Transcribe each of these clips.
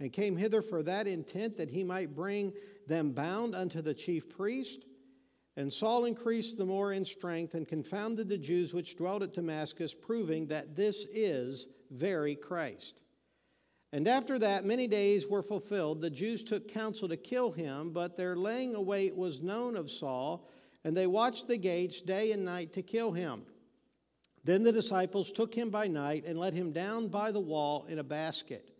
and came hither for that intent that he might bring them bound unto the chief priest. And Saul increased the more in strength and confounded the Jews which dwelt at Damascus, proving that this is very Christ. And after that, many days were fulfilled. The Jews took counsel to kill him, but their laying await was known of Saul, and they watched the gates day and night to kill him. Then the disciples took him by night and let him down by the wall in a basket.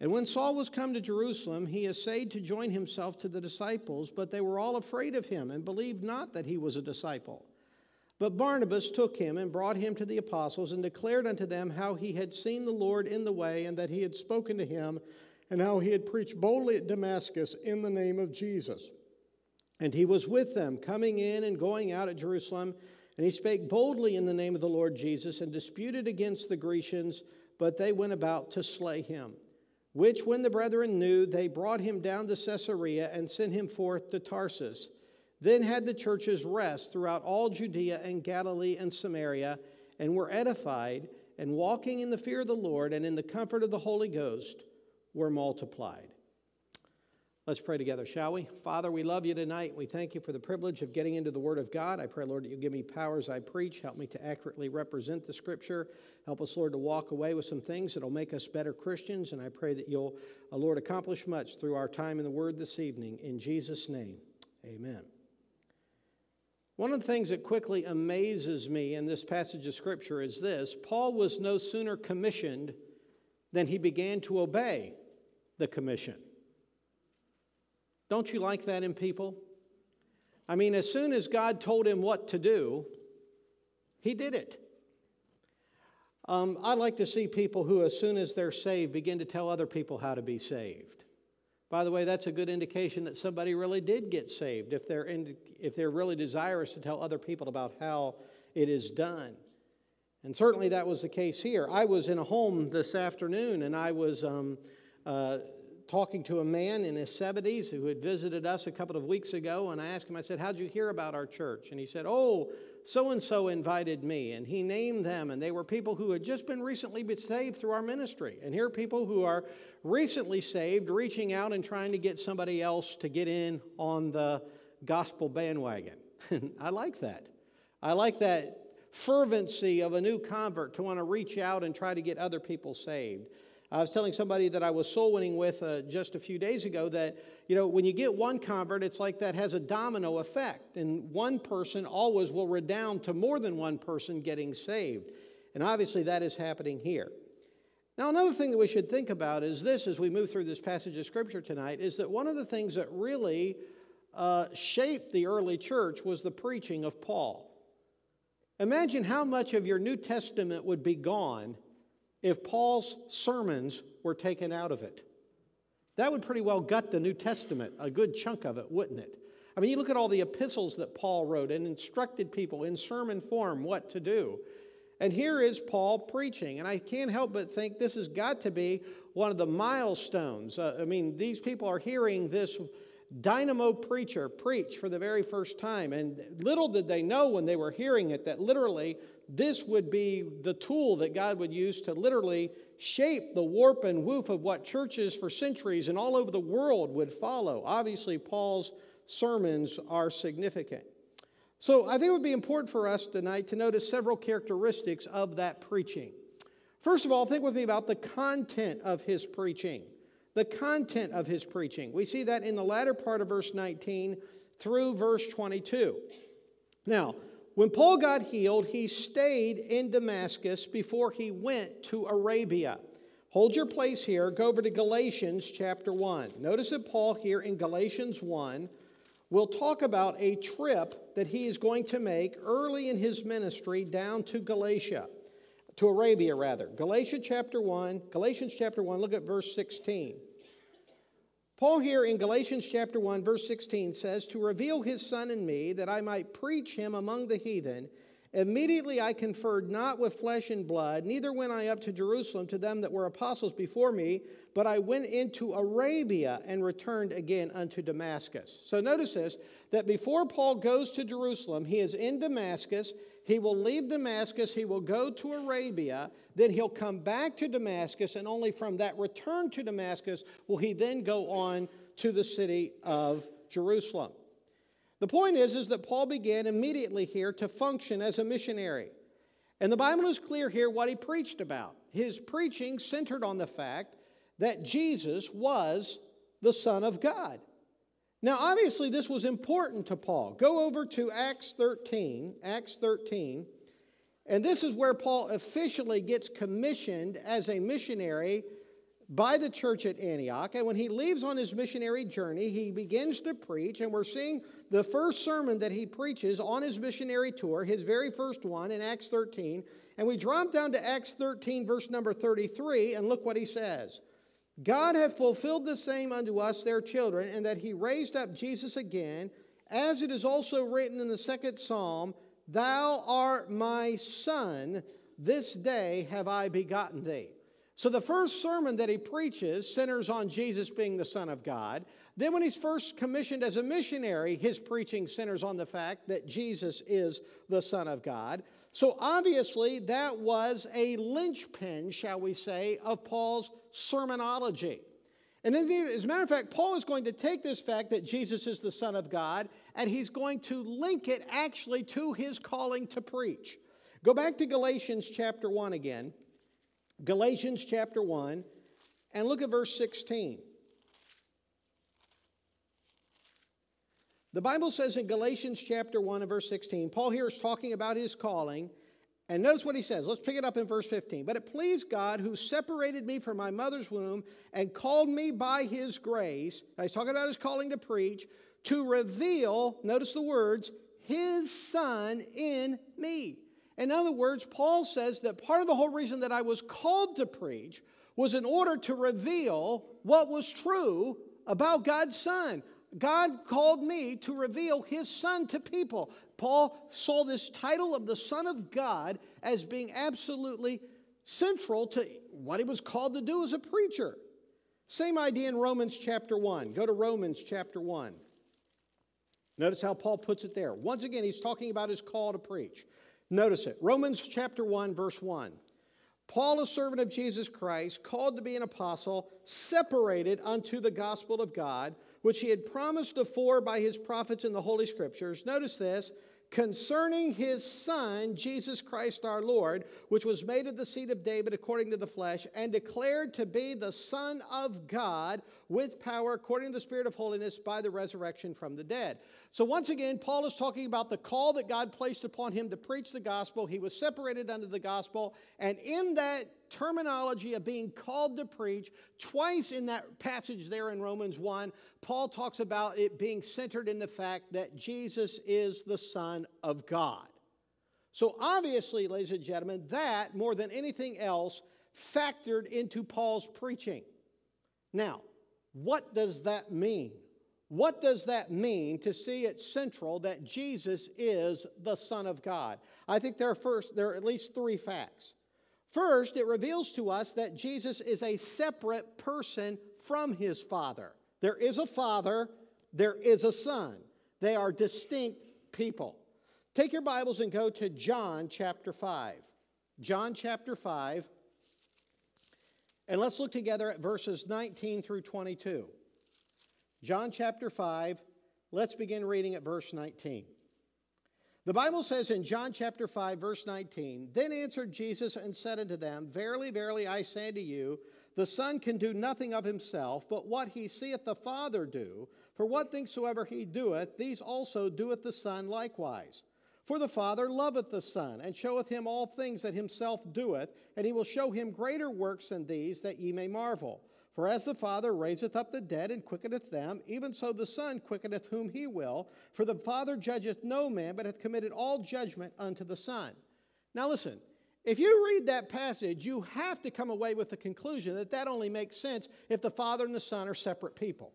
And when Saul was come to Jerusalem, he essayed to join himself to the disciples, but they were all afraid of him and believed not that he was a disciple. But Barnabas took him and brought him to the apostles and declared unto them how he had seen the Lord in the way and that he had spoken to him and how he had preached boldly at Damascus in the name of Jesus. And he was with them, coming in and going out at Jerusalem. And he spake boldly in the name of the Lord Jesus and disputed against the Grecians, but they went about to slay him. Which, when the brethren knew, they brought him down to Caesarea and sent him forth to Tarsus. Then had the churches rest throughout all Judea and Galilee and Samaria, and were edified, and walking in the fear of the Lord and in the comfort of the Holy Ghost were multiplied. Let's pray together, shall we? Father, we love you tonight. We thank you for the privilege of getting into the Word of God. I pray, Lord, that you give me power as I preach. Help me to accurately represent the Scripture. Help us, Lord, to walk away with some things that will make us better Christians. And I pray that you'll, uh, Lord, accomplish much through our time in the Word this evening. In Jesus' name, amen. One of the things that quickly amazes me in this passage of Scripture is this Paul was no sooner commissioned than he began to obey the commission. Don't you like that in people? I mean, as soon as God told him what to do, he did it. Um, I like to see people who, as soon as they're saved, begin to tell other people how to be saved. By the way, that's a good indication that somebody really did get saved if they're, in, if they're really desirous to tell other people about how it is done. And certainly that was the case here. I was in a home this afternoon and I was um, uh, talking to a man in his 70s who had visited us a couple of weeks ago. And I asked him, I said, How'd you hear about our church? And he said, Oh, so and so invited me. And he named them, and they were people who had just been recently saved through our ministry. And here are people who are recently saved, reaching out and trying to get somebody else to get in on the gospel bandwagon. I like that. I like that fervency of a new convert to want to reach out and try to get other people saved. I was telling somebody that I was soul winning with uh, just a few days ago that, you know, when you get one convert, it's like that has a domino effect. And one person always will redound to more than one person getting saved. And obviously that is happening here. Now, another thing that we should think about is this as we move through this passage of Scripture tonight is that one of the things that really uh, shaped the early church was the preaching of Paul. Imagine how much of your New Testament would be gone if Paul's sermons were taken out of it. That would pretty well gut the New Testament, a good chunk of it, wouldn't it? I mean, you look at all the epistles that Paul wrote and instructed people in sermon form what to do. And here is Paul preaching. And I can't help but think this has got to be one of the milestones. Uh, I mean, these people are hearing this dynamo preacher preach for the very first time. And little did they know when they were hearing it that literally this would be the tool that God would use to literally shape the warp and woof of what churches for centuries and all over the world would follow. Obviously, Paul's sermons are significant. So I think it would be important for us tonight to notice several characteristics of that preaching. First of all, think with me about the content of his preaching. The content of his preaching. We see that in the latter part of verse 19 through verse 22. Now, when Paul got healed, he stayed in Damascus before he went to Arabia. Hold your place here. Go over to Galatians chapter 1. Notice that Paul here in Galatians 1 will talk about a trip that he is going to make early in his ministry down to Galatia, to Arabia rather. Galatia chapter 1, Galatians chapter 1, look at verse 16. Paul, here in Galatians chapter 1, verse 16, says, To reveal his Son in me, that I might preach him among the heathen, immediately I conferred not with flesh and blood, neither went I up to Jerusalem to them that were apostles before me, but I went into Arabia and returned again unto Damascus. So notice this that before Paul goes to Jerusalem, he is in Damascus. He will leave Damascus, he will go to Arabia, then he'll come back to Damascus, and only from that return to Damascus will he then go on to the city of Jerusalem. The point is, is that Paul began immediately here to function as a missionary. And the Bible is clear here what he preached about. His preaching centered on the fact that Jesus was the Son of God. Now, obviously, this was important to Paul. Go over to Acts 13, Acts 13, and this is where Paul officially gets commissioned as a missionary by the church at Antioch. And when he leaves on his missionary journey, he begins to preach, and we're seeing the first sermon that he preaches on his missionary tour, his very first one in Acts 13. And we drop down to Acts 13, verse number 33, and look what he says. God hath fulfilled the same unto us, their children, and that he raised up Jesus again, as it is also written in the second psalm Thou art my son, this day have I begotten thee. So the first sermon that he preaches centers on Jesus being the Son of God. Then, when he's first commissioned as a missionary, his preaching centers on the fact that Jesus is the Son of God. So, obviously, that was a linchpin, shall we say, of Paul's sermonology. And as a matter of fact, Paul is going to take this fact that Jesus is the Son of God and he's going to link it actually to his calling to preach. Go back to Galatians chapter 1 again. Galatians chapter 1, and look at verse 16. The Bible says in Galatians chapter 1 and verse 16, Paul here is talking about his calling. And notice what he says. Let's pick it up in verse 15. But it pleased God who separated me from my mother's womb and called me by his grace. Now He's talking about his calling to preach, to reveal, notice the words, his son in me. In other words, Paul says that part of the whole reason that I was called to preach was in order to reveal what was true about God's Son. God called me to reveal his son to people. Paul saw this title of the Son of God as being absolutely central to what he was called to do as a preacher. Same idea in Romans chapter 1. Go to Romans chapter 1. Notice how Paul puts it there. Once again, he's talking about his call to preach. Notice it. Romans chapter 1, verse 1. Paul, a servant of Jesus Christ, called to be an apostle, separated unto the gospel of God which he had promised afore by his prophets in the Holy Scriptures. Notice this concerning his Son, Jesus Christ our Lord, which was made of the seed of David according to the flesh, and declared to be the Son of God with power according to the Spirit of holiness by the resurrection from the dead. So, once again, Paul is talking about the call that God placed upon him to preach the gospel. He was separated under the gospel, and in that terminology of being called to preach, twice in that passage there in Romans 1, Paul talks about it being centered in the fact that Jesus is the Son of God. So, obviously, ladies and gentlemen, that more than anything else factored into Paul's preaching. Now, what does that mean? What does that mean to see it central that Jesus is the Son of God? I think there are first there are at least three facts. First, it reveals to us that Jesus is a separate person from his Father. There is a Father, there is a Son. They are distinct people. Take your Bibles and go to John chapter 5. John chapter 5. And let's look together at verses 19 through 22. John chapter 5, let's begin reading at verse 19. The Bible says in John chapter 5, verse 19, Then answered Jesus and said unto them, Verily, verily, I say unto you, the Son can do nothing of himself, but what he seeth the Father do. For what things soever he doeth, these also doeth the Son likewise. For the Father loveth the Son, and showeth him all things that himself doeth, and he will show him greater works than these, that ye may marvel. For as the Father raiseth up the dead and quickeneth them, even so the Son quickeneth whom he will. For the Father judgeth no man, but hath committed all judgment unto the Son. Now listen, if you read that passage, you have to come away with the conclusion that that only makes sense if the Father and the Son are separate people.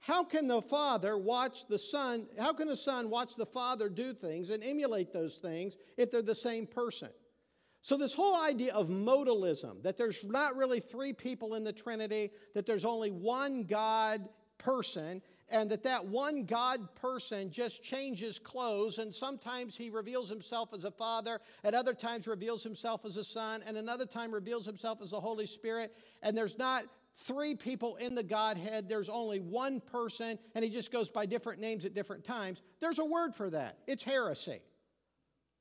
How can the Father watch the Son? How can the Son watch the Father do things and emulate those things if they're the same person? So, this whole idea of modalism, that there's not really three people in the Trinity, that there's only one God person, and that that one God person just changes clothes, and sometimes he reveals himself as a father, at other times reveals himself as a son, and another time reveals himself as the Holy Spirit, and there's not three people in the Godhead, there's only one person, and he just goes by different names at different times. There's a word for that. It's heresy.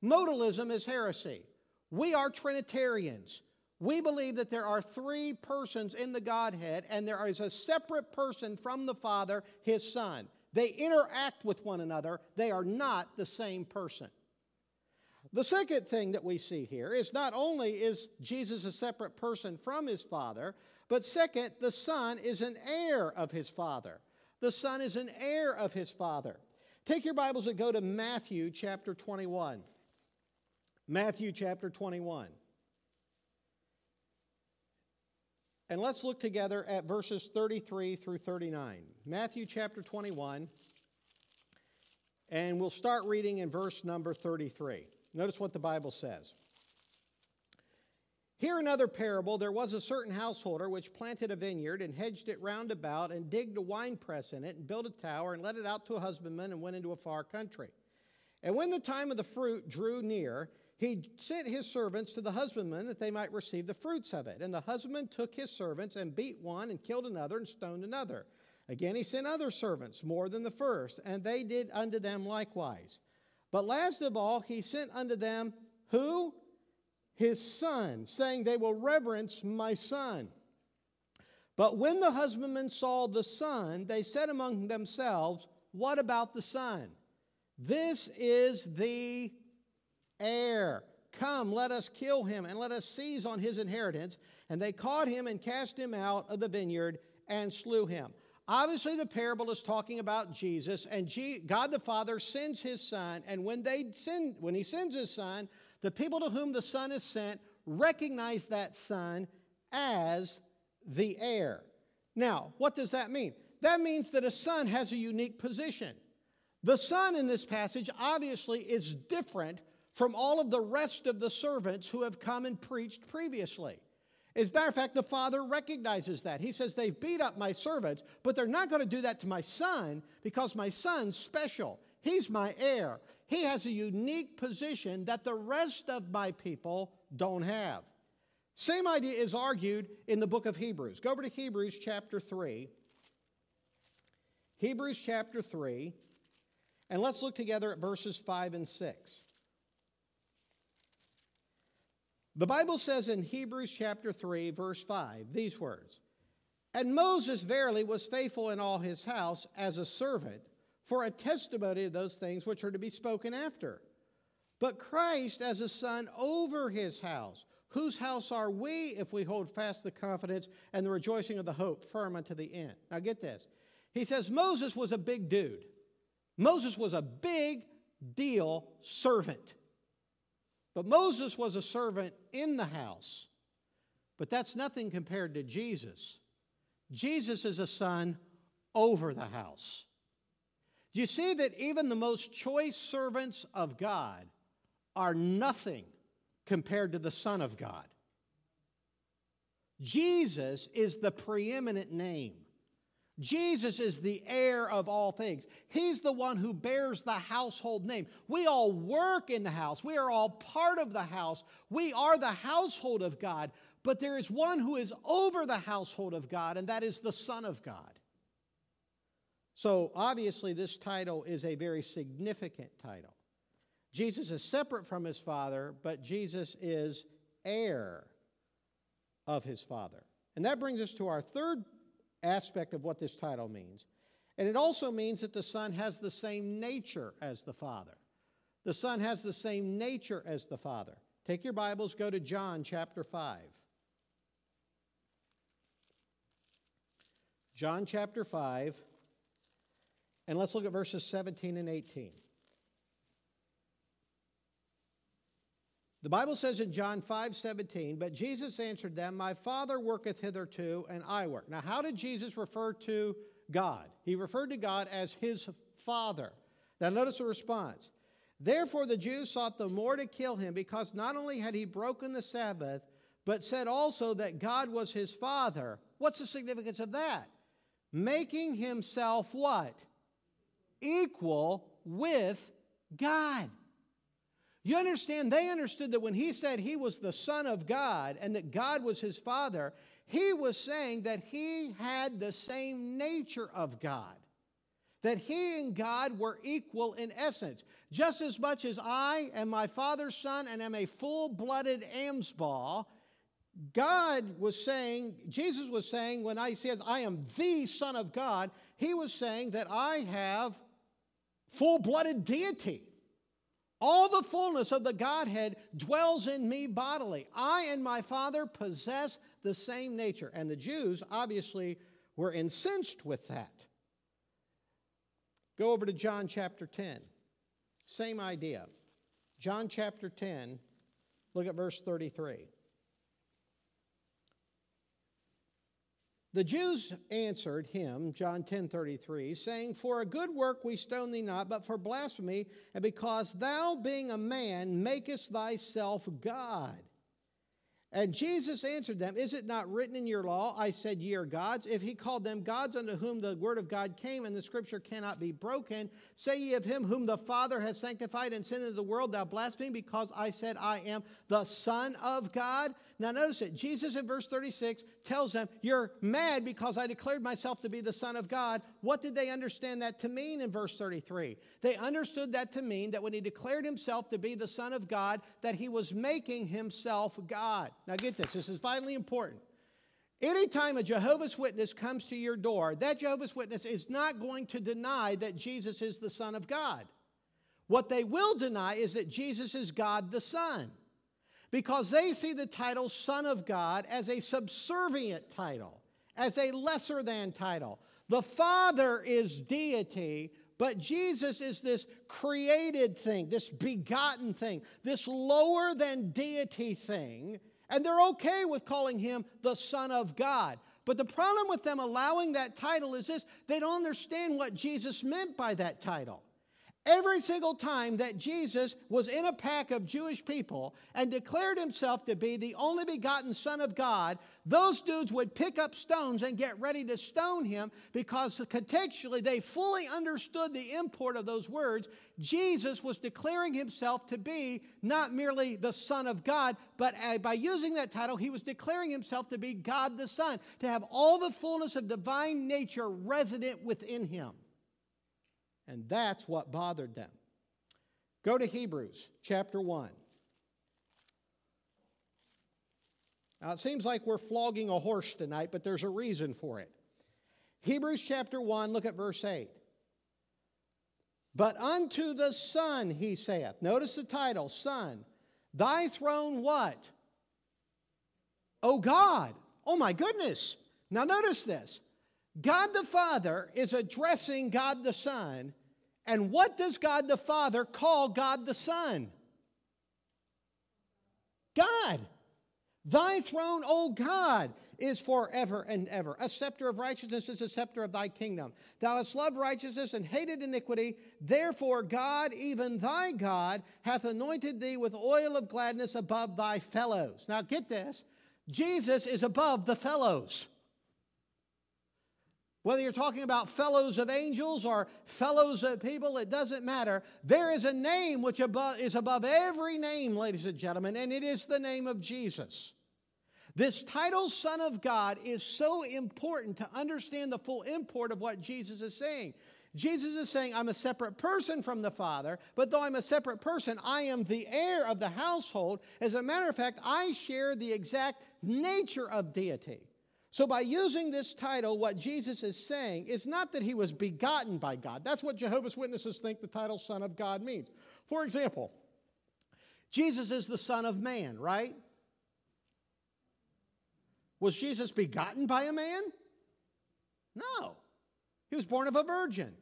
Modalism is heresy. We are Trinitarians. We believe that there are three persons in the Godhead, and there is a separate person from the Father, his Son. They interact with one another, they are not the same person. The second thing that we see here is not only is Jesus a separate person from his Father, but second, the Son is an heir of his Father. The Son is an heir of his Father. Take your Bibles and go to Matthew chapter 21. Matthew chapter 21. And let's look together at verses 33 through 39. Matthew chapter 21. And we'll start reading in verse number 33. Notice what the Bible says. Here another parable there was a certain householder which planted a vineyard and hedged it round about and digged a winepress in it and built a tower and let it out to a husbandman and went into a far country. And when the time of the fruit drew near, he sent his servants to the husbandman that they might receive the fruits of it. And the husbandman took his servants and beat one and killed another and stoned another. Again, he sent other servants, more than the first, and they did unto them likewise. But last of all, he sent unto them who? His son, saying, They will reverence my son. But when the husbandmen saw the son, they said among themselves, What about the son? This is the heir. Come, let us kill him, and let us seize on his inheritance. And they caught him and cast him out of the vineyard and slew him. Obviously, the parable is talking about Jesus, and God the Father sends his Son, and when, they send, when he sends his Son, the people to whom the Son is sent recognize that Son as the heir. Now, what does that mean? That means that a son has a unique position. The son in this passage obviously is different from all of the rest of the servants who have come and preached previously. As a matter of fact, the father recognizes that. He says, They've beat up my servants, but they're not going to do that to my son because my son's special. He's my heir. He has a unique position that the rest of my people don't have. Same idea is argued in the book of Hebrews. Go over to Hebrews chapter 3. Hebrews chapter 3, and let's look together at verses 5 and 6. The Bible says in Hebrews chapter 3, verse 5, these words And Moses verily was faithful in all his house as a servant for a testimony of those things which are to be spoken after. But Christ as a son over his house, whose house are we if we hold fast the confidence and the rejoicing of the hope firm unto the end? Now get this. He says Moses was a big dude. Moses was a big deal servant. But Moses was a servant in the house. But that's nothing compared to Jesus. Jesus is a son over the house. Do you see that even the most choice servants of God are nothing compared to the Son of God? Jesus is the preeminent name. Jesus is the heir of all things. He's the one who bears the household name. We all work in the house, we are all part of the house. We are the household of God, but there is one who is over the household of God, and that is the Son of God. So, obviously, this title is a very significant title. Jesus is separate from his Father, but Jesus is heir of his Father. And that brings us to our third aspect of what this title means. And it also means that the Son has the same nature as the Father. The Son has the same nature as the Father. Take your Bibles, go to John chapter 5. John chapter 5, and let's look at verses 17 and 18. The Bible says in John 5 17, but Jesus answered them, My Father worketh hitherto, and I work. Now, how did Jesus refer to God? He referred to God as his Father. Now, notice the response. Therefore, the Jews sought the more to kill him, because not only had he broken the Sabbath, but said also that God was his Father. What's the significance of that? making himself what? Equal with God. You understand? They understood that when he said he was the Son of God and that God was his Father, he was saying that he had the same nature of God, that he and God were equal in essence. Just as much as I am my Father's Son and am a full blooded Amsball, God was saying, Jesus was saying, when I says, I am the Son of God, he was saying that I have full blooded deity. All the fullness of the Godhead dwells in me bodily. I and my Father possess the same nature. And the Jews obviously were incensed with that. Go over to John chapter 10. Same idea. John chapter 10, look at verse 33. The Jews answered him, John 10 33, saying, For a good work we stone thee not, but for blasphemy, and because thou, being a man, makest thyself God. And Jesus answered them, Is it not written in your law, I said, Ye are gods? If he called them gods unto whom the word of God came, and the scripture cannot be broken, say ye of him whom the Father has sanctified and sent into the world, thou blaspheme, because I said, I am the Son of God? Now, notice it. Jesus in verse 36 tells them, You're mad because I declared myself to be the Son of God. What did they understand that to mean in verse 33? They understood that to mean that when he declared himself to be the Son of God, that he was making himself God. Now, get this, this is vitally important. Anytime a Jehovah's Witness comes to your door, that Jehovah's Witness is not going to deny that Jesus is the Son of God. What they will deny is that Jesus is God the Son because they see the title Son of God as a subservient title, as a lesser than title. The Father is deity, but Jesus is this created thing, this begotten thing, this lower than deity thing, and they're okay with calling him the Son of God. But the problem with them allowing that title is this they don't understand what Jesus meant by that title. Every single time that Jesus was in a pack of Jewish people and declared himself to be the only begotten Son of God, those dudes would pick up stones and get ready to stone him because contextually they fully understood the import of those words. Jesus was declaring himself to be not merely the Son of God, but uh, by using that title, he was declaring himself to be God the Son, to have all the fullness of divine nature resident within him. And that's what bothered them. Go to Hebrews chapter 1. Now, it seems like we're flogging a horse tonight, but there's a reason for it. Hebrews chapter 1, look at verse 8. But unto the Son he saith, notice the title, Son, thy throne what? O God. Oh my goodness. Now notice this. God the Father is addressing God the Son and what does God the Father call God the Son? God. Thy throne, O God, is forever and ever. A scepter of righteousness is a scepter of thy kingdom. Thou hast loved righteousness and hated iniquity. Therefore, God, even thy God, hath anointed thee with oil of gladness above thy fellows. Now, get this Jesus is above the fellows. Whether you're talking about fellows of angels or fellows of people, it doesn't matter. There is a name which above, is above every name, ladies and gentlemen, and it is the name of Jesus. This title, Son of God, is so important to understand the full import of what Jesus is saying. Jesus is saying, I'm a separate person from the Father, but though I'm a separate person, I am the heir of the household. As a matter of fact, I share the exact nature of deity. So, by using this title, what Jesus is saying is not that he was begotten by God. That's what Jehovah's Witnesses think the title Son of God means. For example, Jesus is the Son of Man, right? Was Jesus begotten by a man? No. He was born of a virgin.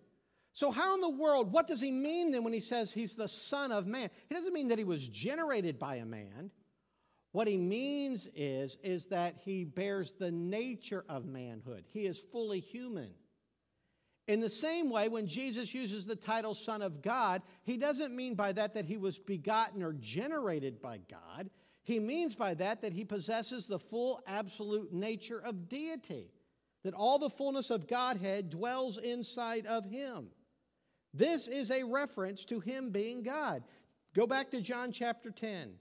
So, how in the world, what does he mean then when he says he's the Son of Man? He doesn't mean that he was generated by a man. What he means is, is that he bears the nature of manhood. He is fully human. In the same way, when Jesus uses the title Son of God, he doesn't mean by that that he was begotten or generated by God. He means by that that he possesses the full absolute nature of deity. that all the fullness of Godhead dwells inside of him. This is a reference to him being God. Go back to John chapter 10.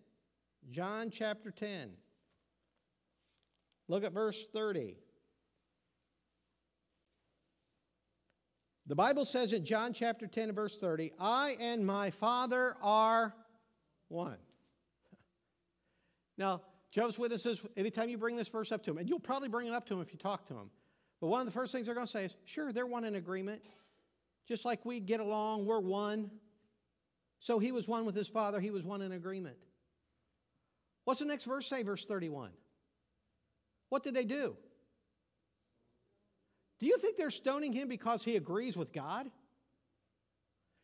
John chapter 10. Look at verse 30. The Bible says in John chapter 10 verse 30, I and my Father are one. Now, Jehovah's Witnesses, anytime you bring this verse up to them, and you'll probably bring it up to them if you talk to them, but one of the first things they're going to say is, sure, they're one in agreement. Just like we get along, we're one. So he was one with his Father, he was one in agreement. What's the next verse say, verse 31? What did they do? Do you think they're stoning him because he agrees with God?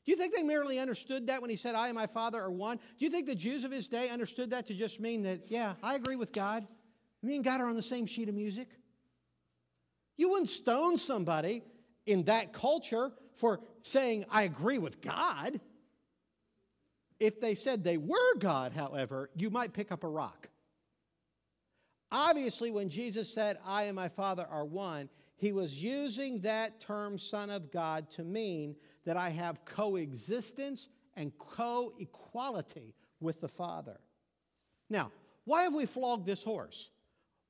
Do you think they merely understood that when he said, I and my Father are one? Do you think the Jews of his day understood that to just mean that, yeah, I agree with God? Me and God are on the same sheet of music? You wouldn't stone somebody in that culture for saying, I agree with God. If they said they were God, however, you might pick up a rock. Obviously, when Jesus said, I and my Father are one, he was using that term, Son of God, to mean that I have coexistence and co equality with the Father. Now, why have we flogged this horse?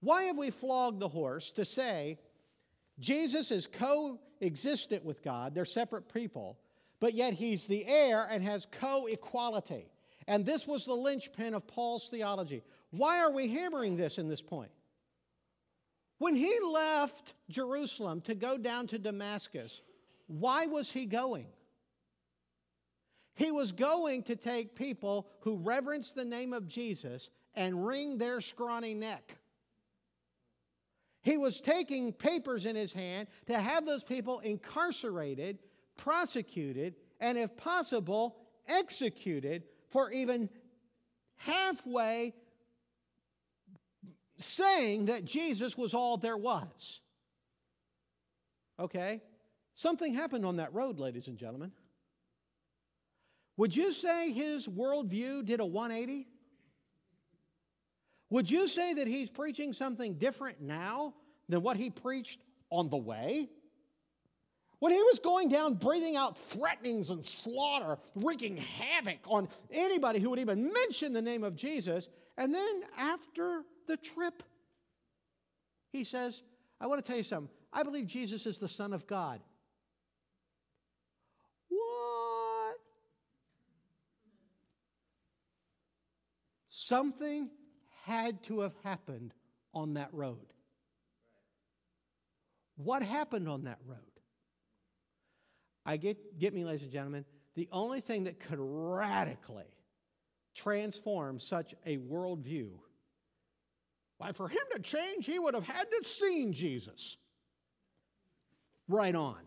Why have we flogged the horse to say Jesus is co-existent with God, they're separate people, but yet he's the heir and has co-equality. And this was the linchpin of Paul's theology. Why are we hammering this in this point? When he left Jerusalem to go down to Damascus, why was he going? He was going to take people who reverence the name of Jesus and wring their scrawny neck. He was taking papers in his hand to have those people incarcerated, prosecuted, and if possible, executed for even halfway saying that Jesus was all there was. Okay? Something happened on that road, ladies and gentlemen. Would you say his worldview did a 180? Would you say that he's preaching something different now than what he preached on the way? When he was going down, breathing out threatenings and slaughter, wreaking havoc on anybody who would even mention the name of Jesus, and then after the trip, he says, I want to tell you something. I believe Jesus is the Son of God. What? Something had to have happened on that road. What happened on that road? I get, get me, ladies and gentlemen, the only thing that could radically transform such a worldview, why, for him to change, he would have had to seen Jesus. Right on.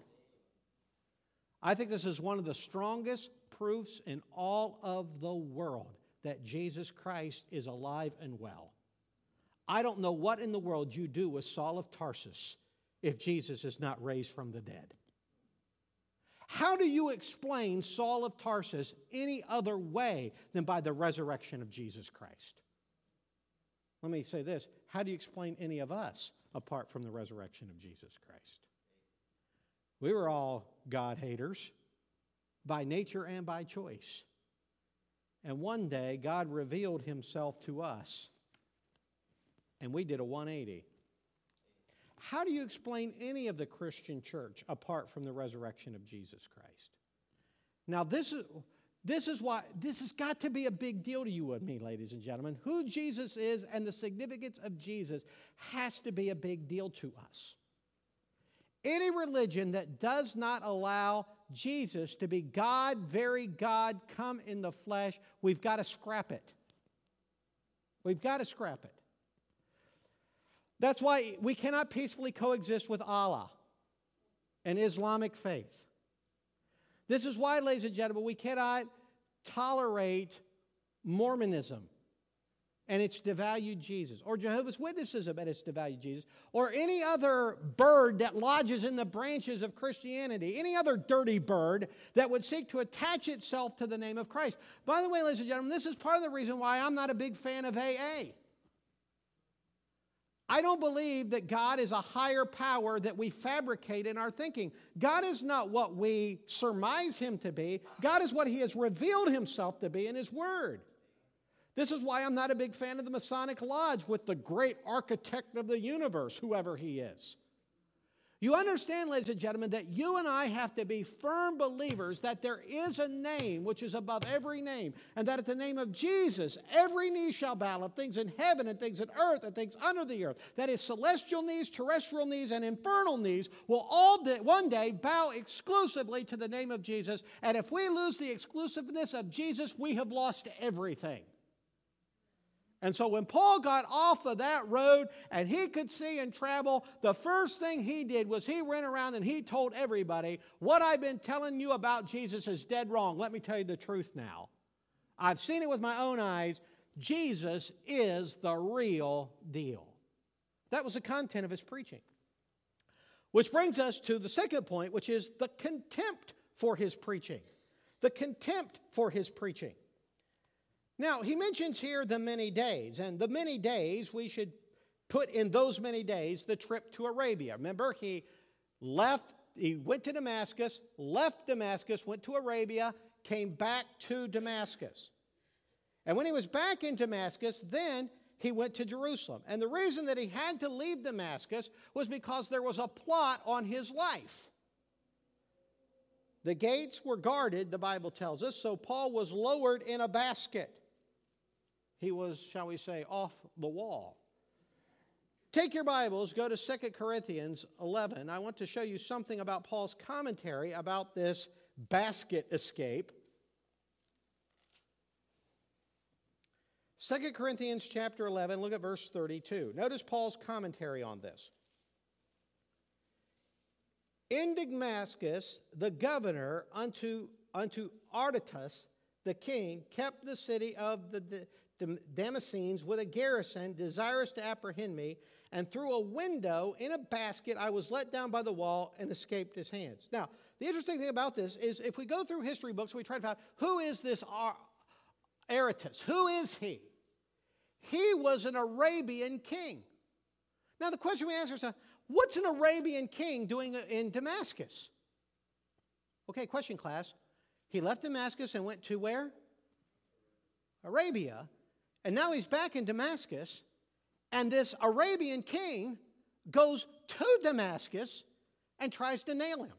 I think this is one of the strongest proofs in all of the world that Jesus Christ is alive and well. I don't know what in the world you do with Saul of Tarsus if Jesus is not raised from the dead. How do you explain Saul of Tarsus any other way than by the resurrection of Jesus Christ? Let me say this how do you explain any of us apart from the resurrection of Jesus Christ? We were all God haters by nature and by choice. And one day, God revealed himself to us, and we did a 180. How do you explain any of the Christian church apart from the resurrection of Jesus Christ? Now, this is. This is why this has got to be a big deal to you and me, ladies and gentlemen. Who Jesus is and the significance of Jesus has to be a big deal to us. Any religion that does not allow Jesus to be God, very God, come in the flesh, we've got to scrap it. We've got to scrap it. That's why we cannot peacefully coexist with Allah and Islamic faith. This is why, ladies and gentlemen, we cannot tolerate Mormonism and it's devalued Jesus, or Jehovah's Witnesses and it's devalued Jesus, or any other bird that lodges in the branches of Christianity, any other dirty bird that would seek to attach itself to the name of Christ. By the way, ladies and gentlemen, this is part of the reason why I'm not a big fan of AA. I don't believe that God is a higher power that we fabricate in our thinking. God is not what we surmise Him to be, God is what He has revealed Himself to be in His Word. This is why I'm not a big fan of the Masonic Lodge with the great architect of the universe, whoever he is. You understand, ladies and gentlemen, that you and I have to be firm believers that there is a name which is above every name, and that at the name of Jesus, every knee shall bow of things in heaven and things in earth and things under the earth. That is, celestial knees, terrestrial knees, and infernal knees will all day, one day bow exclusively to the name of Jesus. And if we lose the exclusiveness of Jesus, we have lost everything. And so when Paul got off of that road and he could see and travel, the first thing he did was he went around and he told everybody, What I've been telling you about Jesus is dead wrong. Let me tell you the truth now. I've seen it with my own eyes. Jesus is the real deal. That was the content of his preaching. Which brings us to the second point, which is the contempt for his preaching. The contempt for his preaching. Now, he mentions here the many days, and the many days we should put in those many days the trip to Arabia. Remember, he left, he went to Damascus, left Damascus, went to Arabia, came back to Damascus. And when he was back in Damascus, then he went to Jerusalem. And the reason that he had to leave Damascus was because there was a plot on his life. The gates were guarded, the Bible tells us, so Paul was lowered in a basket. He was, shall we say, off the wall. Take your Bibles, go to 2 Corinthians 11. I want to show you something about Paul's commentary about this basket escape. 2 Corinthians chapter 11, look at verse 32. Notice Paul's commentary on this. In Damascus, the governor unto, unto Aretas, the king, kept the city of the Damascenes with a garrison, desirous to apprehend me, and through a window in a basket I was let down by the wall and escaped his hands. Now, the interesting thing about this is if we go through history books, we try to find who is this Aretas? Who is he? He was an Arabian king. Now, the question we ask ourselves what's an Arabian king doing in Damascus? Okay, question, class. He left Damascus and went to where? Arabia. And now he's back in Damascus, and this Arabian king goes to Damascus and tries to nail him.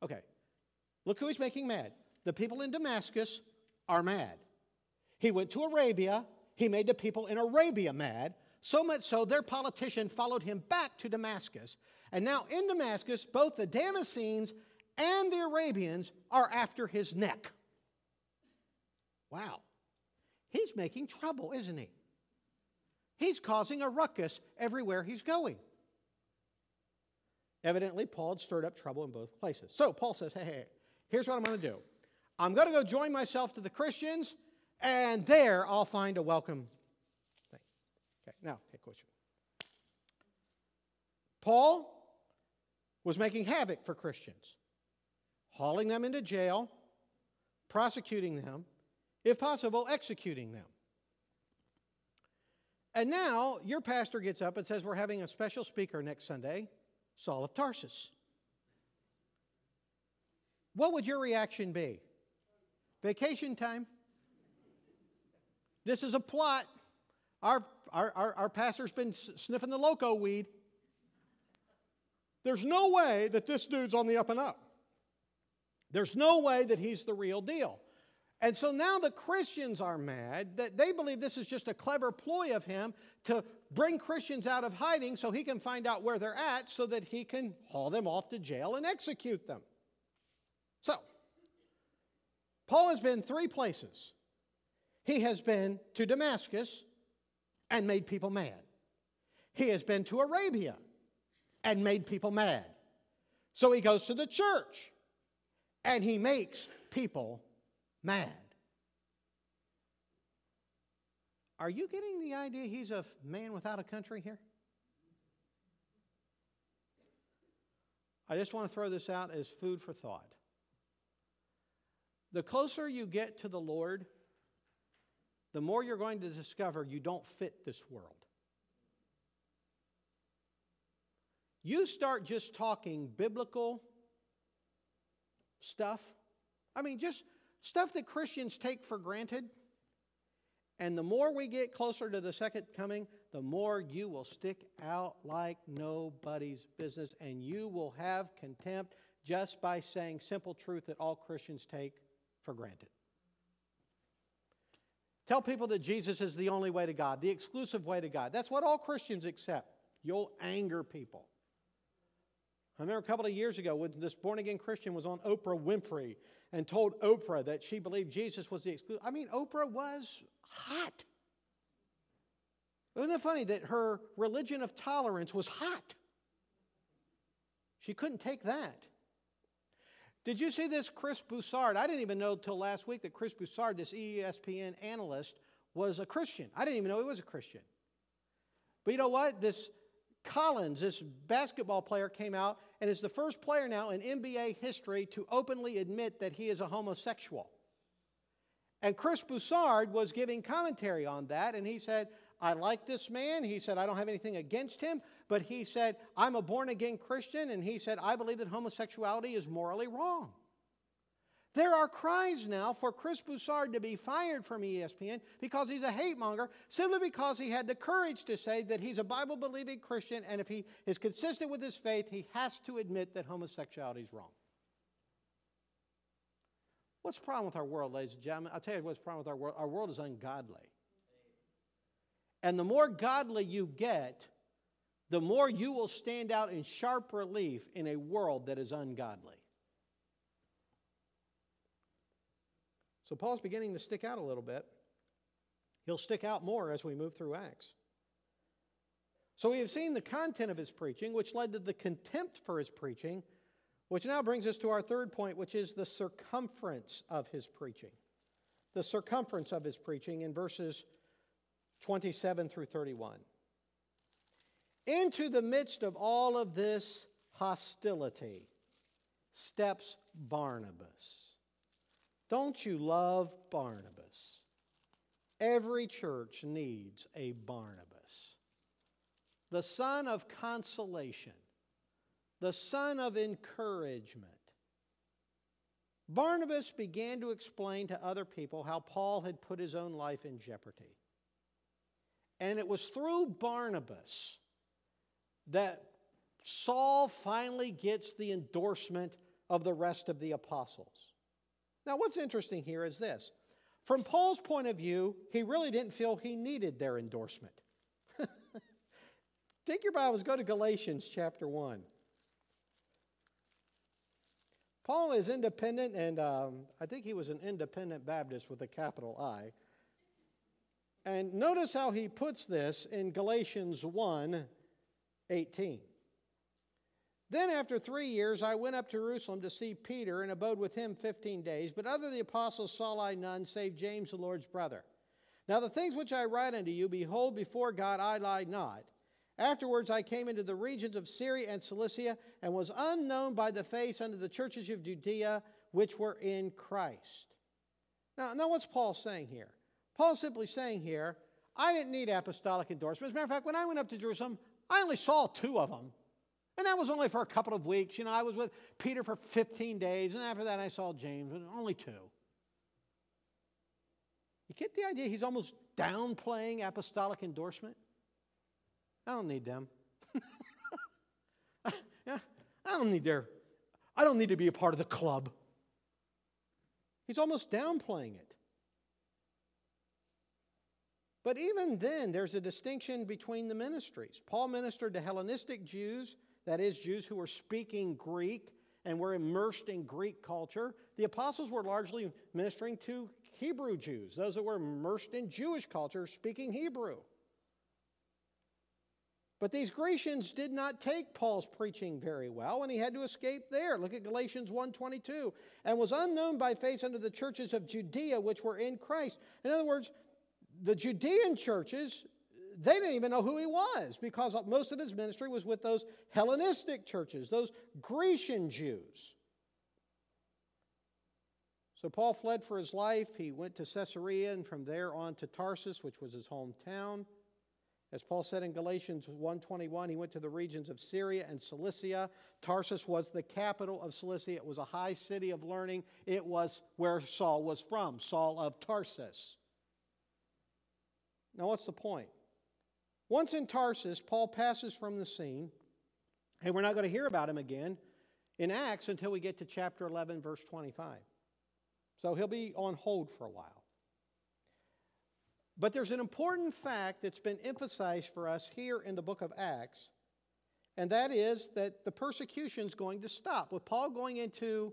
Okay, look who he's making mad. The people in Damascus are mad. He went to Arabia, he made the people in Arabia mad, so much so their politician followed him back to Damascus. And now in Damascus, both the Damascenes and the Arabians are after his neck. Wow. He's making trouble, isn't he? He's causing a ruckus everywhere he's going. Evidently, Paul had stirred up trouble in both places. So Paul says, hey, hey, here's what I'm going to do. I'm going to go join myself to the Christians, and there I'll find a welcome thing. Okay, now, okay, question. Paul was making havoc for Christians, hauling them into jail, prosecuting them, if possible, executing them. And now your pastor gets up and says, We're having a special speaker next Sunday, Saul of Tarsus. What would your reaction be? Vacation time? This is a plot. Our, our, our, our pastor's been sniffing the loco weed. There's no way that this dude's on the up and up. There's no way that he's the real deal. And so now the Christians are mad that they believe this is just a clever ploy of him to bring Christians out of hiding so he can find out where they're at so that he can haul them off to jail and execute them. So, Paul has been three places. He has been to Damascus and made people mad. He has been to Arabia and made people mad. So he goes to the church and he makes people mad. Are you getting the idea he's a man without a country here? I just want to throw this out as food for thought. The closer you get to the Lord, the more you're going to discover you don't fit this world. You start just talking biblical stuff. I mean, just stuff that Christians take for granted. And the more we get closer to the second coming, the more you will stick out like nobody's business, and you will have contempt just by saying simple truth that all Christians take for granted. Tell people that Jesus is the only way to God, the exclusive way to God. That's what all Christians accept. You'll anger people. I remember a couple of years ago when this born again Christian was on Oprah Winfrey and told Oprah that she believed Jesus was the exclusive. I mean, Oprah was hot. Isn't it funny that her religion of tolerance was hot? She couldn't take that. Did you see this Chris Broussard? I didn't even know till last week that Chris Broussard, this ESPN analyst, was a Christian. I didn't even know he was a Christian. But you know what? This Collins, this basketball player, came out and is the first player now in NBA history to openly admit that he is a homosexual. And Chris Broussard was giving commentary on that, and he said, I like this man. He said, I don't have anything against him, but he said, I'm a born again Christian, and he said, I believe that homosexuality is morally wrong. There are cries now for Chris Broussard to be fired from ESPN because he's a hate monger, simply because he had the courage to say that he's a Bible believing Christian, and if he is consistent with his faith, he has to admit that homosexuality is wrong. What's the problem with our world, ladies and gentlemen? I'll tell you what's the problem with our world. Our world is ungodly. And the more godly you get, the more you will stand out in sharp relief in a world that is ungodly. So Paul's beginning to stick out a little bit. He'll stick out more as we move through Acts. So we have seen the content of his preaching, which led to the contempt for his preaching, which now brings us to our third point, which is the circumference of his preaching. The circumference of his preaching in verses 27 through 31. Into the midst of all of this hostility steps Barnabas don't you love Barnabas? Every church needs a Barnabas. The son of consolation, the son of encouragement. Barnabas began to explain to other people how Paul had put his own life in jeopardy. And it was through Barnabas that Saul finally gets the endorsement of the rest of the apostles. Now, what's interesting here is this. From Paul's point of view, he really didn't feel he needed their endorsement. Take your Bibles, go to Galatians chapter 1. Paul is independent, and um, I think he was an independent Baptist with a capital I. And notice how he puts this in Galatians 1 18. Then, after three years, I went up to Jerusalem to see Peter and abode with him fifteen days. But other the apostles saw I none, save James, the Lord's brother. Now, the things which I write unto you, behold, before God I lied not. Afterwards, I came into the regions of Syria and Cilicia, and was unknown by the face unto the churches of Judea, which were in Christ. Now, now what's Paul saying here? Paul's simply saying here, I didn't need apostolic endorsement. As a matter of fact, when I went up to Jerusalem, I only saw two of them. And that was only for a couple of weeks. You know, I was with Peter for 15 days, and after that I saw James, but only two. You get the idea? He's almost downplaying apostolic endorsement. I don't need them. I, don't need their, I don't need to be a part of the club. He's almost downplaying it. But even then, there's a distinction between the ministries. Paul ministered to Hellenistic Jews that is, Jews who were speaking Greek and were immersed in Greek culture. The apostles were largely ministering to Hebrew Jews, those that were immersed in Jewish culture, speaking Hebrew. But these Grecians did not take Paul's preaching very well, and he had to escape there. Look at Galatians 1:22. And was unknown by face unto the churches of Judea which were in Christ. In other words, the Judean churches they didn't even know who he was because most of his ministry was with those Hellenistic churches, those Grecian Jews. So Paul fled for his life. He went to Caesarea and from there on to Tarsus, which was his hometown. As Paul said in Galatians 1:21, he went to the regions of Syria and Cilicia. Tarsus was the capital of Cilicia. It was a high city of learning. It was where Saul was from, Saul of Tarsus. Now what's the point? Once in Tarsus, Paul passes from the scene, and we're not going to hear about him again in Acts until we get to chapter 11 verse 25. So he'll be on hold for a while. But there's an important fact that's been emphasized for us here in the book of Acts, and that is that the persecution is going to stop. With Paul going into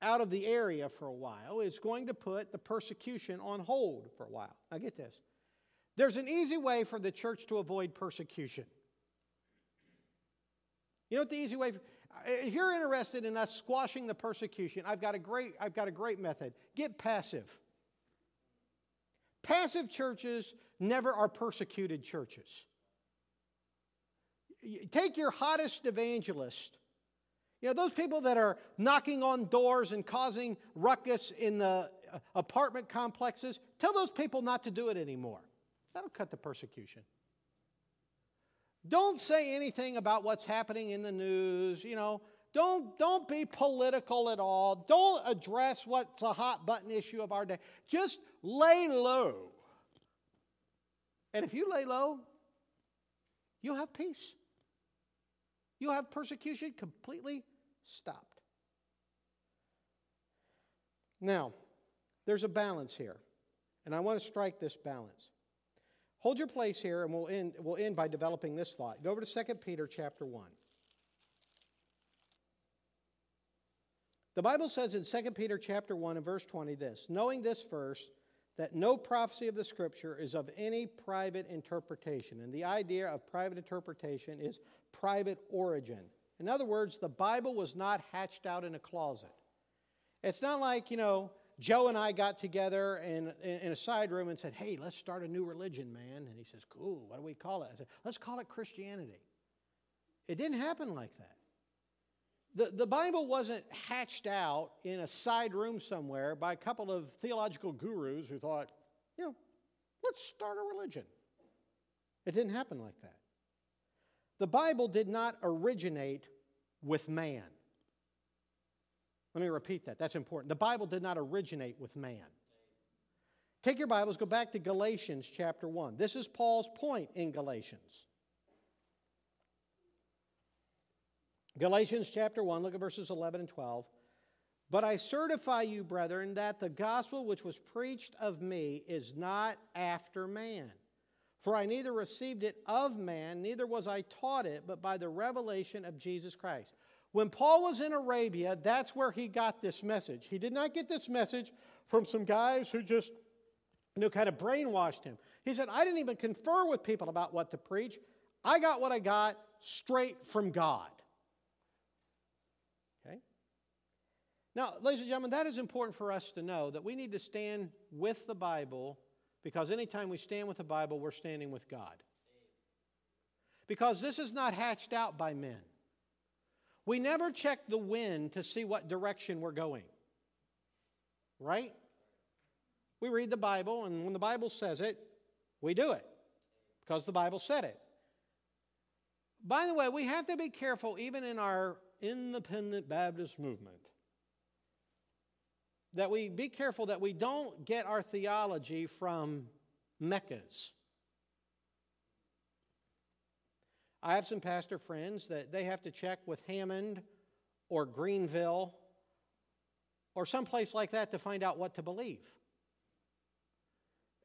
out of the area for a while is going to put the persecution on hold for a while. Now get this. There's an easy way for the church to avoid persecution. You know what the easy way for, if you're interested in us squashing the persecution, I've got a great, I've got a great method. Get passive. Passive churches never are persecuted churches. Take your hottest evangelist. You know, those people that are knocking on doors and causing ruckus in the uh, apartment complexes, tell those people not to do it anymore. That'll cut the persecution. Don't say anything about what's happening in the news, you know. Don't, don't be political at all. Don't address what's a hot button issue of our day. Just lay low. And if you lay low, you'll have peace. You'll have persecution completely stopped. Now, there's a balance here, and I want to strike this balance. Hold your place here, and we'll end, we'll end by developing this thought. Go over to 2 Peter chapter 1. The Bible says in 2 Peter chapter 1 and verse 20 this, knowing this first, that no prophecy of the scripture is of any private interpretation. And the idea of private interpretation is private origin. In other words, the Bible was not hatched out in a closet. It's not like, you know, Joe and I got together in, in a side room and said, Hey, let's start a new religion, man. And he says, Cool, what do we call it? I said, Let's call it Christianity. It didn't happen like that. The, the Bible wasn't hatched out in a side room somewhere by a couple of theological gurus who thought, you know, let's start a religion. It didn't happen like that. The Bible did not originate with man. Let me repeat that. That's important. The Bible did not originate with man. Take your Bibles, go back to Galatians chapter 1. This is Paul's point in Galatians. Galatians chapter 1, look at verses 11 and 12. But I certify you, brethren, that the gospel which was preached of me is not after man. For I neither received it of man, neither was I taught it, but by the revelation of Jesus Christ. When Paul was in Arabia, that's where he got this message. He did not get this message from some guys who just you know, kind of brainwashed him. He said, I didn't even confer with people about what to preach. I got what I got straight from God. Okay? Now, ladies and gentlemen, that is important for us to know that we need to stand with the Bible because anytime we stand with the Bible, we're standing with God. Because this is not hatched out by men. We never check the wind to see what direction we're going. Right? We read the Bible, and when the Bible says it, we do it because the Bible said it. By the way, we have to be careful even in our independent Baptist movement that we be careful that we don't get our theology from Meccas. I have some pastor friends that they have to check with Hammond or Greenville or someplace like that to find out what to believe.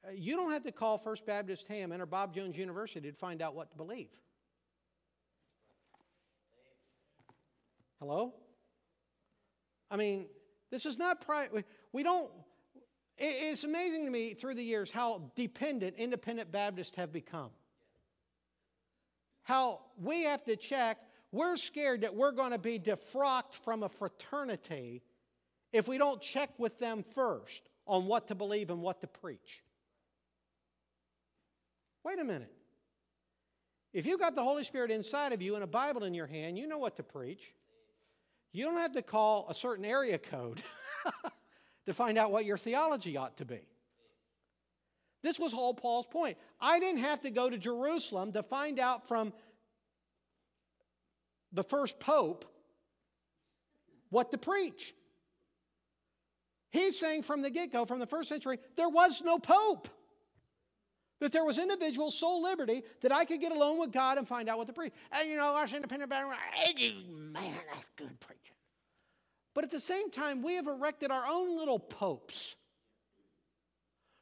Uh, you don't have to call First Baptist Hammond or Bob Jones University to find out what to believe. Hello? I mean, this is not private. We don't. It's amazing to me through the years how dependent independent Baptists have become how we have to check, we're scared that we're going to be defrocked from a fraternity if we don't check with them first on what to believe and what to preach. Wait a minute. If you've got the Holy Spirit inside of you and a Bible in your hand, you know what to preach. You don't have to call a certain area code to find out what your theology ought to be. This was all Paul's point. I didn't have to go to Jerusalem to find out from the first pope what to preach. He's saying from the get go, from the first century, there was no pope. That there was individual soul liberty that I could get alone with God and find out what to preach. And you know, us independent man, that's good preaching. But at the same time, we have erected our own little popes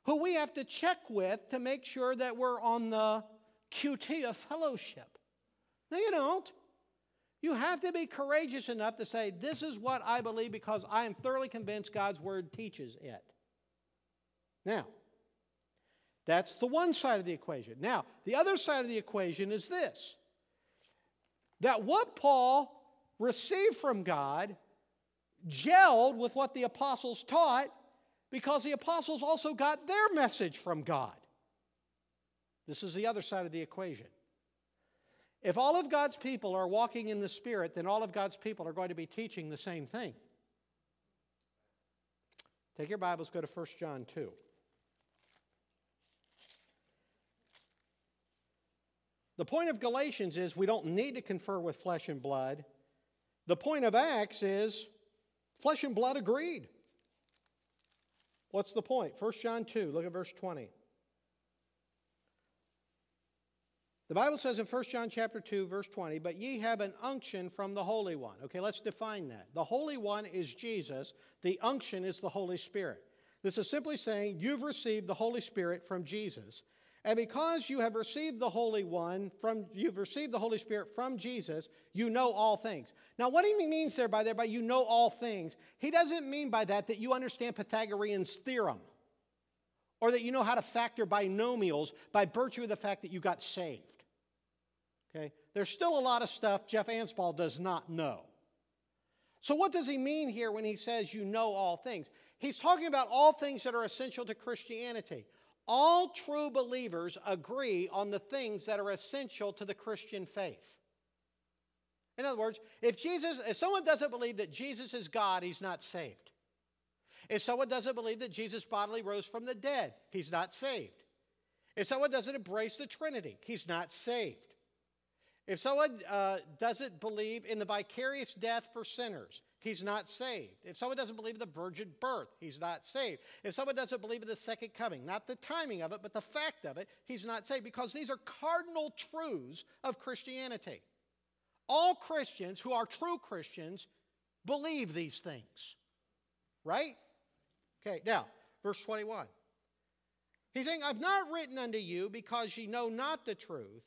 who we have to check with to make sure that we're on the QT of fellowship. No, you don't. You have to be courageous enough to say, This is what I believe because I am thoroughly convinced God's word teaches it. Now, that's the one side of the equation. Now, the other side of the equation is this that what Paul received from God gelled with what the apostles taught because the apostles also got their message from God. This is the other side of the equation. If all of God's people are walking in the Spirit, then all of God's people are going to be teaching the same thing. Take your Bibles, go to 1 John 2. The point of Galatians is we don't need to confer with flesh and blood. The point of Acts is flesh and blood agreed. What's the point? 1 John 2, look at verse 20. The Bible says in 1 John chapter 2 verse 20, "But ye have an unction from the Holy One." Okay, let's define that. The Holy One is Jesus, the unction is the Holy Spirit. This is simply saying you've received the Holy Spirit from Jesus. And because you have received the Holy One from you've received the Holy Spirit from Jesus, you know all things. Now, what he means there by there by you know all things, he doesn't mean by that that you understand Pythagorean's theorem or that you know how to factor binomials by virtue of the fact that you got saved. Okay? There's still a lot of stuff Jeff Amsbaugh does not know. So, what does he mean here when he says you know all things? He's talking about all things that are essential to Christianity. All true believers agree on the things that are essential to the Christian faith. In other words, if Jesus, if someone doesn't believe that Jesus is God, he's not saved. If someone doesn't believe that Jesus bodily rose from the dead, he's not saved. If someone doesn't embrace the Trinity, he's not saved. If someone uh, doesn't believe in the vicarious death for sinners, he's not saved. If someone doesn't believe in the virgin birth, he's not saved. If someone doesn't believe in the second coming, not the timing of it, but the fact of it, he's not saved because these are cardinal truths of Christianity. All Christians who are true Christians believe these things. Right? Okay, now, verse 21. He's saying, I've not written unto you because ye know not the truth,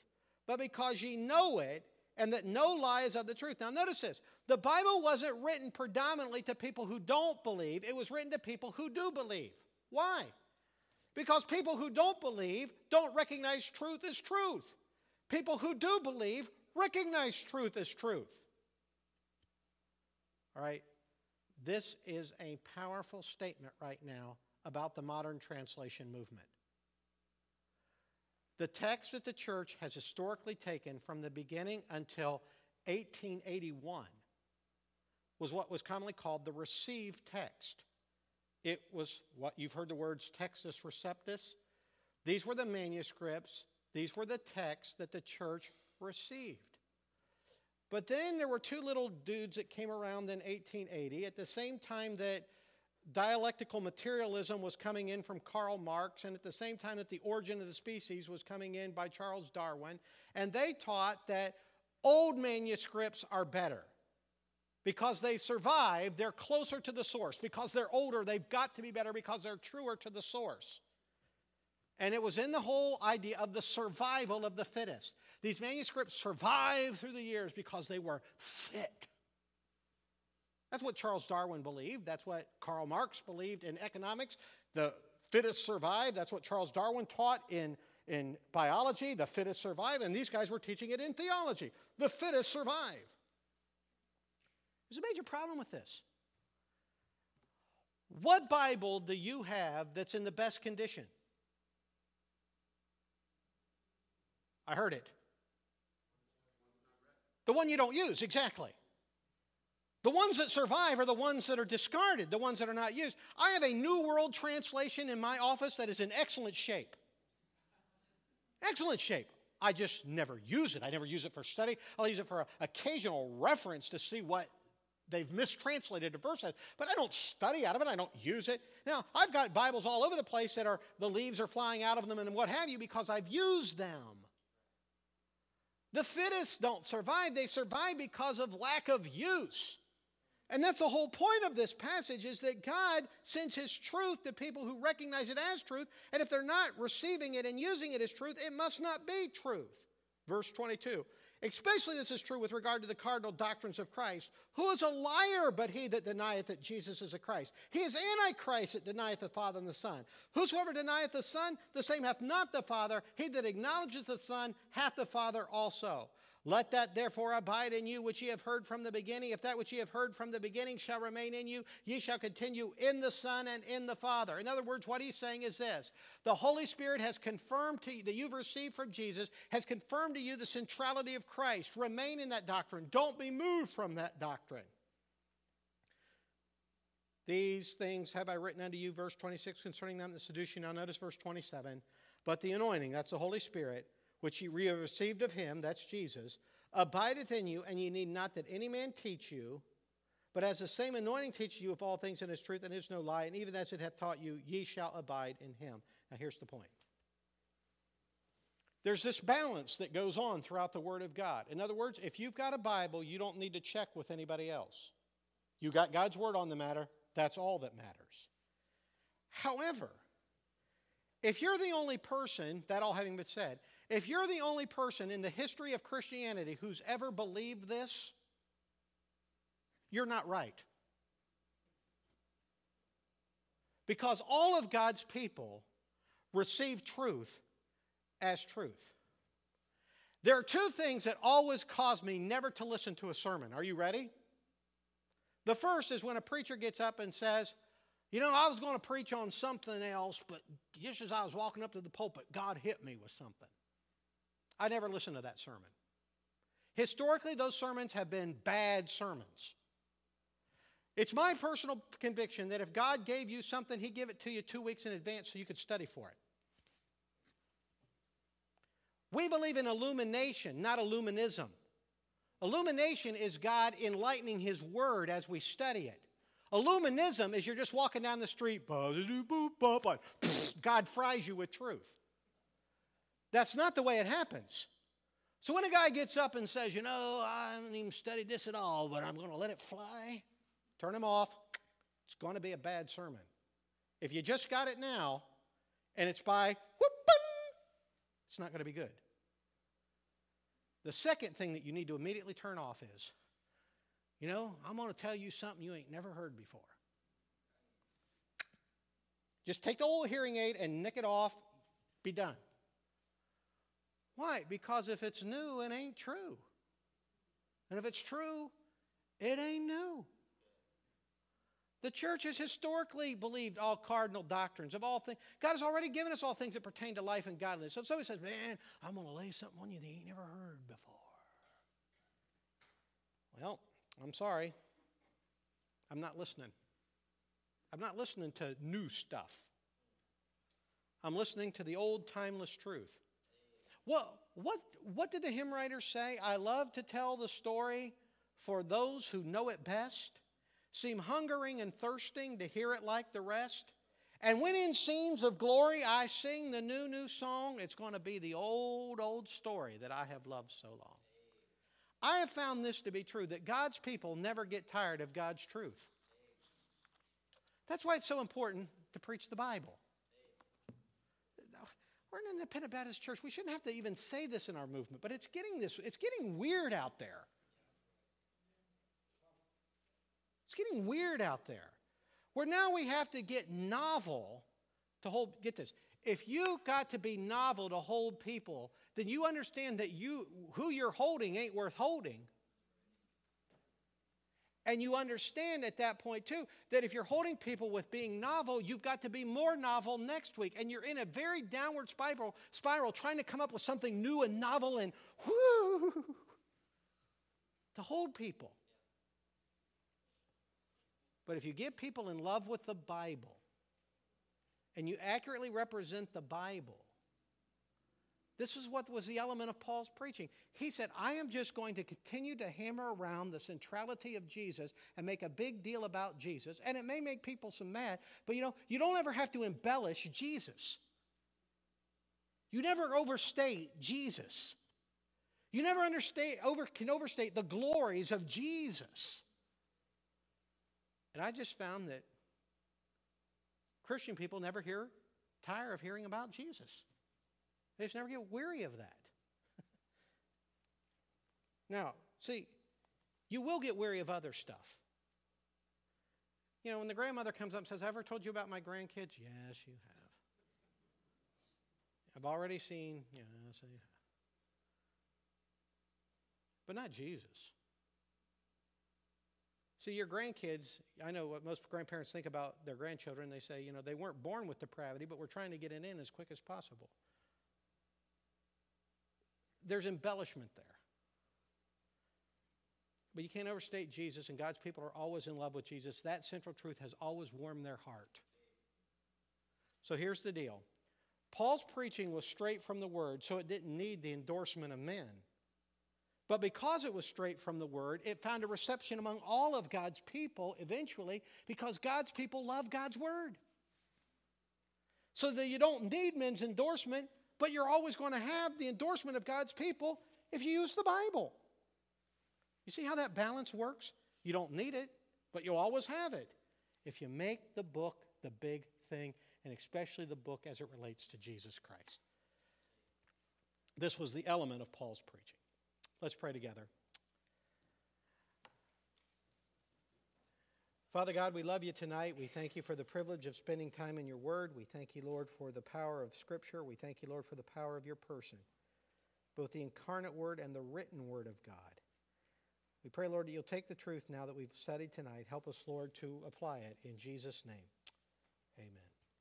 but because ye know it and that no lie is of the truth. Now, notice this the Bible wasn't written predominantly to people who don't believe, it was written to people who do believe. Why? Because people who don't believe don't recognize truth as truth. People who do believe recognize truth as truth. All right? This is a powerful statement right now about the modern translation movement. The text that the church has historically taken from the beginning until 1881 was what was commonly called the received text. It was what you've heard the words Textus Receptus. These were the manuscripts, these were the texts that the church received. But then there were two little dudes that came around in 1880 at the same time that dialectical materialism was coming in from Karl Marx, and at the same time that the origin of the species was coming in by Charles Darwin. And they taught that old manuscripts are better. Because they survive, they're closer to the source. Because they're older, they've got to be better because they're truer to the source. And it was in the whole idea of the survival of the fittest. These manuscripts survived through the years because they were fit. That's what Charles Darwin believed. That's what Karl Marx believed in economics. The fittest survive. That's what Charles Darwin taught in, in biology. The fittest survive. And these guys were teaching it in theology. The fittest survive. There's a major problem with this. What Bible do you have that's in the best condition? I heard it. The one you don't use, exactly. The ones that survive are the ones that are discarded, the ones that are not used. I have a New World Translation in my office that is in excellent shape. Excellent shape. I just never use it. I never use it for study. I'll use it for occasional reference to see what they've mistranslated a verse but I don't study out of it. I don't use it. Now, I've got Bibles all over the place that are the leaves are flying out of them and what have you because I've used them. The fittest don't survive. They survive because of lack of use. And that's the whole point of this passage is that God sends his truth to people who recognize it as truth, and if they're not receiving it and using it as truth, it must not be truth. Verse 22. Especially this is true with regard to the cardinal doctrines of Christ. Who is a liar but he that denieth that Jesus is a Christ? He is Antichrist that denieth the Father and the Son. Whosoever denieth the Son, the same hath not the Father. He that acknowledges the Son hath the Father also. Let that therefore abide in you which ye have heard from the beginning. If that which ye have heard from the beginning shall remain in you, ye shall continue in the Son and in the Father. In other words, what he's saying is this the Holy Spirit has confirmed to you that you've received from Jesus, has confirmed to you the centrality of Christ. Remain in that doctrine. Don't be moved from that doctrine. These things have I written unto you, verse 26, concerning them that seduce you. Now notice verse 27. But the anointing, that's the Holy Spirit, which ye received of him, that's Jesus, abideth in you, and ye need not that any man teach you, but as the same anointing teaches you of all things in his truth and is no lie, and even as it hath taught you, ye shall abide in him. Now here's the point. There's this balance that goes on throughout the Word of God. In other words, if you've got a Bible, you don't need to check with anybody else. You got God's Word on the matter, that's all that matters. However, if you're the only person, that all having been said, if you're the only person in the history of Christianity who's ever believed this, you're not right. Because all of God's people receive truth as truth. There are two things that always cause me never to listen to a sermon. Are you ready? The first is when a preacher gets up and says, You know, I was going to preach on something else, but just as I was walking up to the pulpit, God hit me with something. I never listened to that sermon. Historically, those sermons have been bad sermons. It's my personal conviction that if God gave you something, He'd give it to you two weeks in advance so you could study for it. We believe in illumination, not illuminism. Illumination is God enlightening His Word as we study it. Illuminism is you're just walking down the street, God fries you with truth. That's not the way it happens. So when a guy gets up and says, you know, I haven't even studied this at all, but I'm going to let it fly, turn him off. It's going to be a bad sermon. If you just got it now and it's by whoop, it's not going to be good. The second thing that you need to immediately turn off is, you know, I'm going to tell you something you ain't never heard before. Just take the old hearing aid and nick it off, be done. Why? Because if it's new, it ain't true. And if it's true, it ain't new. The church has historically believed all cardinal doctrines of all things. God has already given us all things that pertain to life and godliness. So if somebody says, Man, I'm going to lay something on you that you ain't never heard before. Well, I'm sorry. I'm not listening. I'm not listening to new stuff. I'm listening to the old timeless truth. What, what, what did the hymn writer say? I love to tell the story for those who know it best, seem hungering and thirsting to hear it like the rest. And when in scenes of glory I sing the new, new song, it's going to be the old, old story that I have loved so long. I have found this to be true that God's people never get tired of God's truth. That's why it's so important to preach the Bible. We're an independent Baptist church. We shouldn't have to even say this in our movement, but it's getting this, it's getting weird out there. It's getting weird out there. Where now we have to get novel to hold, get this. If you got to be novel to hold people, then you understand that you who you're holding ain't worth holding. And you understand at that point, too, that if you're holding people with being novel, you've got to be more novel next week. And you're in a very downward spiral, spiral trying to come up with something new and novel and whoo, to hold people. But if you get people in love with the Bible and you accurately represent the Bible, this is what was the element of Paul's preaching. He said, I am just going to continue to hammer around the centrality of Jesus and make a big deal about Jesus. And it may make people some mad, but you know, you don't ever have to embellish Jesus. You never overstate Jesus. You never understate, over, can overstate the glories of Jesus. And I just found that Christian people never hear, tire of hearing about Jesus. They just never get weary of that. now, see, you will get weary of other stuff. You know, when the grandmother comes up and says, I ever told you about my grandkids? Yes, you have. I've already seen, yes, I have. But not Jesus. See, your grandkids, I know what most grandparents think about their grandchildren. They say, you know, they weren't born with depravity, but we're trying to get it in as quick as possible there's embellishment there. But you can't overstate Jesus, and God's people are always in love with Jesus. That central truth has always warmed their heart. So here's the deal Paul's preaching was straight from the Word, so it didn't need the endorsement of men. But because it was straight from the Word, it found a reception among all of God's people eventually because God's people love God's Word. So that you don't need men's endorsement, but you're always going to have the endorsement of God's people if you use the Bible. You see how that balance works? You don't need it, but you'll always have it if you make the book the big thing, and especially the book as it relates to Jesus Christ. This was the element of Paul's preaching. Let's pray together. Father God, we love you tonight. We thank you for the privilege of spending time in your word. We thank you, Lord, for the power of Scripture. We thank you, Lord, for the power of your person, both the incarnate word and the written word of God. We pray, Lord, that you'll take the truth now that we've studied tonight. Help us, Lord, to apply it in Jesus' name. Amen.